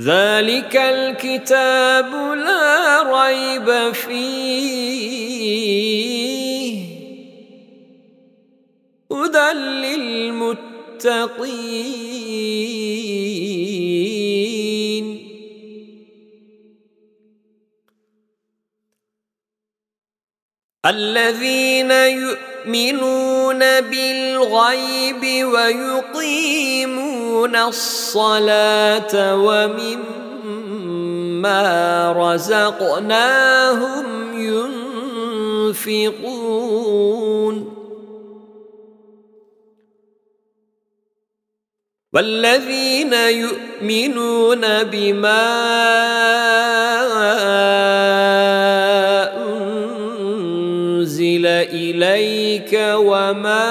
ذلك الكتاب لا ريب فيه. هدى للمتقين. الذين يؤمنون بالغيب ويقيمون الصلاة ومما رزقناهم ينفقون والذين يؤمنون بما أنزل إليك وما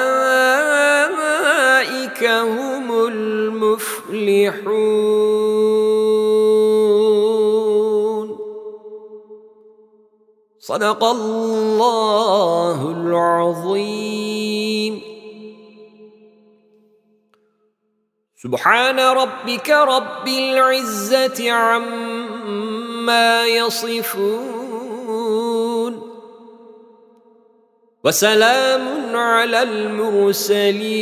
هم المفلحون. صدق الله العظيم. سبحان ربك رب العزة عما يصفون. وسلام على المرسلين.